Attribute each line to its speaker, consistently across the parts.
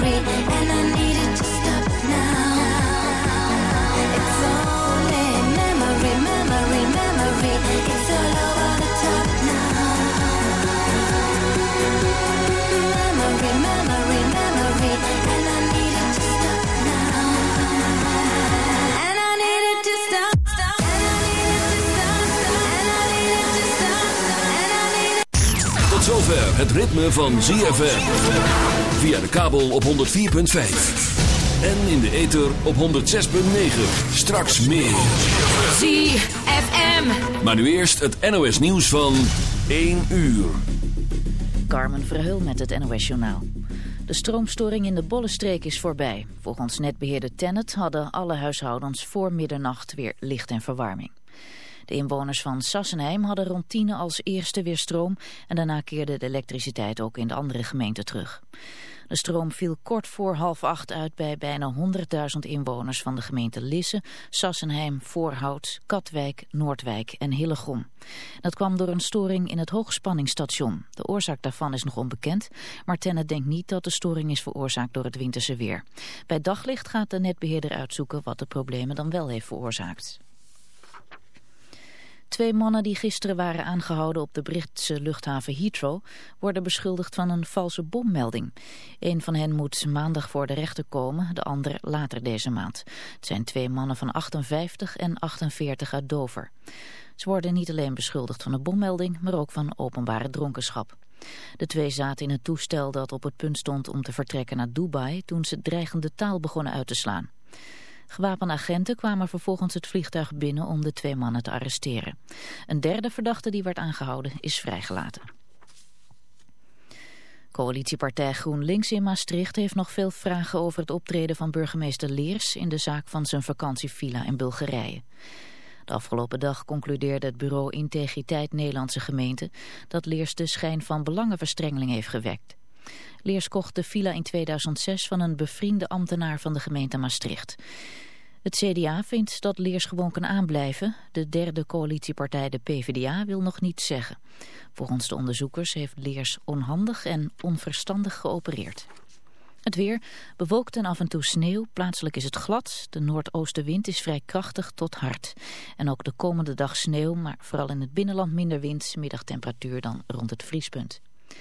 Speaker 1: worry ritme van ZFM. Via de kabel op 104.5. En in de ether op 106.9. Straks meer.
Speaker 2: ZFM.
Speaker 1: Maar nu eerst het NOS nieuws van 1 uur.
Speaker 2: Carmen Verheul met het NOS Journaal. De stroomstoring in de Bollenstreek is voorbij. Volgens netbeheerder Tennet hadden alle huishoudens voor middernacht weer licht en verwarming. De inwoners van Sassenheim hadden rond tien als eerste weer stroom... en daarna keerde de elektriciteit ook in de andere gemeenten terug. De stroom viel kort voor half acht uit bij bijna 100.000 inwoners van de gemeente Lisse, Sassenheim, Voorhout, Katwijk, Noordwijk en Hillegom. Dat kwam door een storing in het hoogspanningsstation. De oorzaak daarvan is nog onbekend, maar Tennet denkt niet dat de storing is veroorzaakt door het winterse weer. Bij daglicht gaat de netbeheerder uitzoeken wat de problemen dan wel heeft veroorzaakt. Twee mannen die gisteren waren aangehouden op de Britse luchthaven Heathrow worden beschuldigd van een valse bommelding. Een van hen moet maandag voor de rechter komen, de ander later deze maand. Het zijn twee mannen van 58 en 48 uit Dover. Ze worden niet alleen beschuldigd van een bommelding, maar ook van openbare dronkenschap. De twee zaten in een toestel dat op het punt stond om te vertrekken naar Dubai toen ze dreigende taal begonnen uit te slaan. Gewapende agenten kwamen vervolgens het vliegtuig binnen om de twee mannen te arresteren. Een derde verdachte die werd aangehouden is vrijgelaten. Coalitiepartij GroenLinks in Maastricht heeft nog veel vragen over het optreden van burgemeester Leers in de zaak van zijn vakantievilla in Bulgarije. De afgelopen dag concludeerde het bureau Integriteit Nederlandse Gemeente dat Leers de schijn van belangenverstrengeling heeft gewekt. Leers kocht de villa in 2006 van een bevriende ambtenaar van de gemeente Maastricht. Het CDA vindt dat Leers gewoon kan aanblijven. De derde coalitiepartij, de PvdA, wil nog niets zeggen. Volgens de onderzoekers heeft Leers onhandig en onverstandig geopereerd. Het weer bewolkt en af en toe sneeuw. Plaatselijk is het glad. De noordoostenwind is vrij krachtig tot hard. En ook de komende dag sneeuw, maar vooral in het binnenland minder wind. Middagtemperatuur dan rond het vriespunt.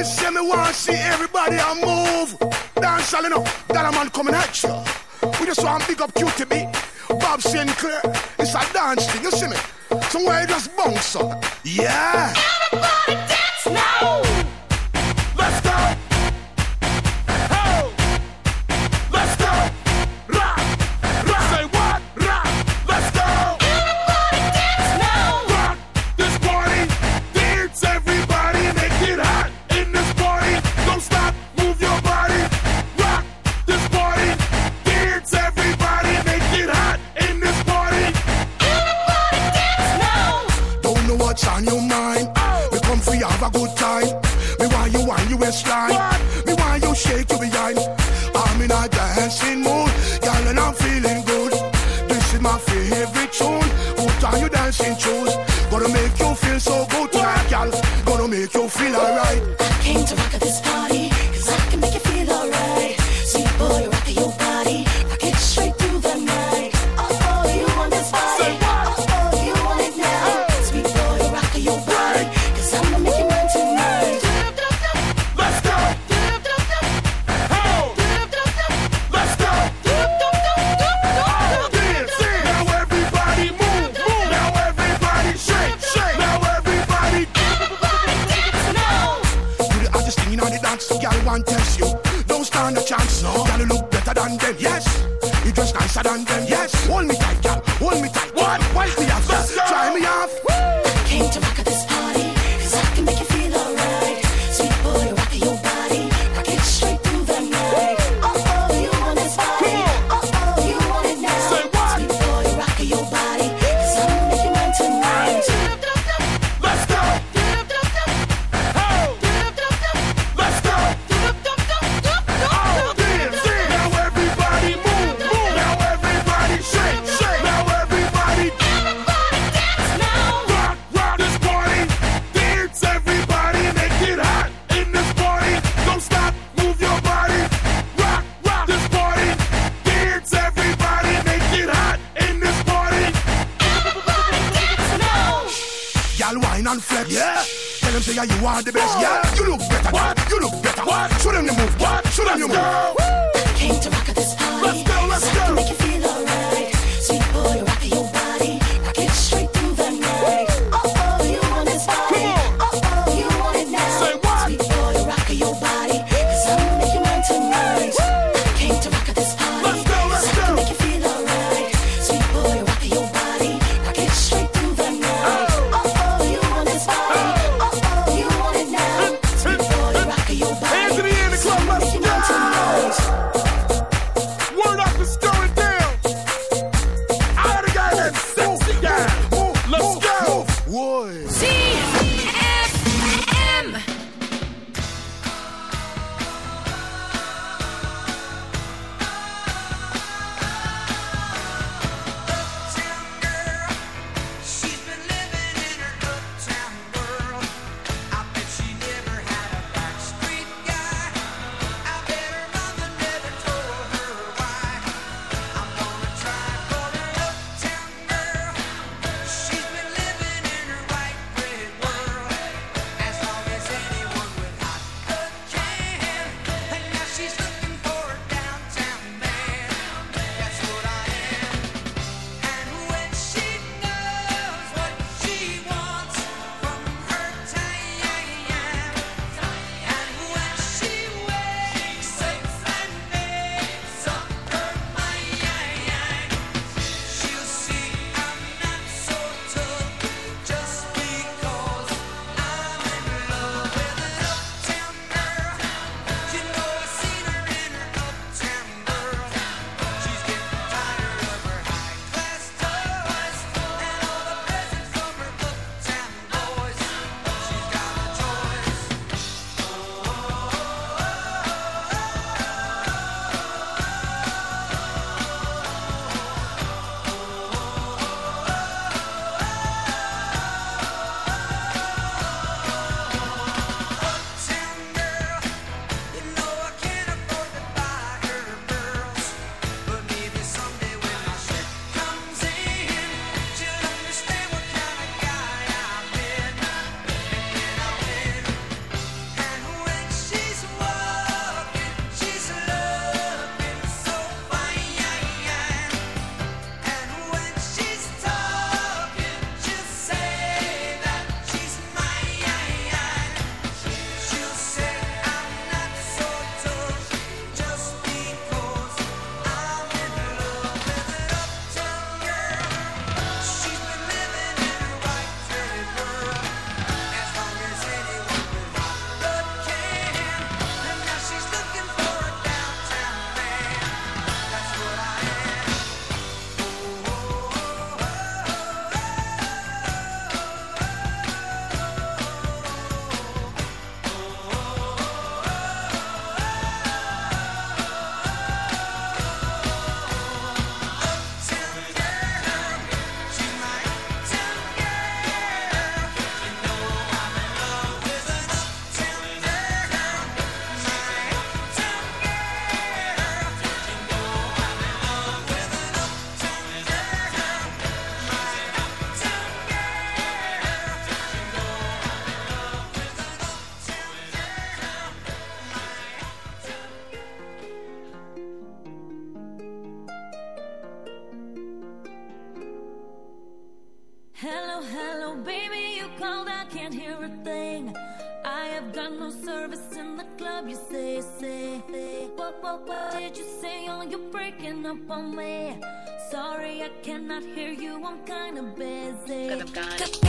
Speaker 3: Me say me
Speaker 4: want see everybody a move. Dance all enough, a Man coming at you. We just want big up QTB, Bob Sinclair. It's a dance thing, you see me? Somewhere you just bounce up. Yeah.
Speaker 5: Everybody
Speaker 6: Cannot hear you. I'm kinda busy. Cause I'm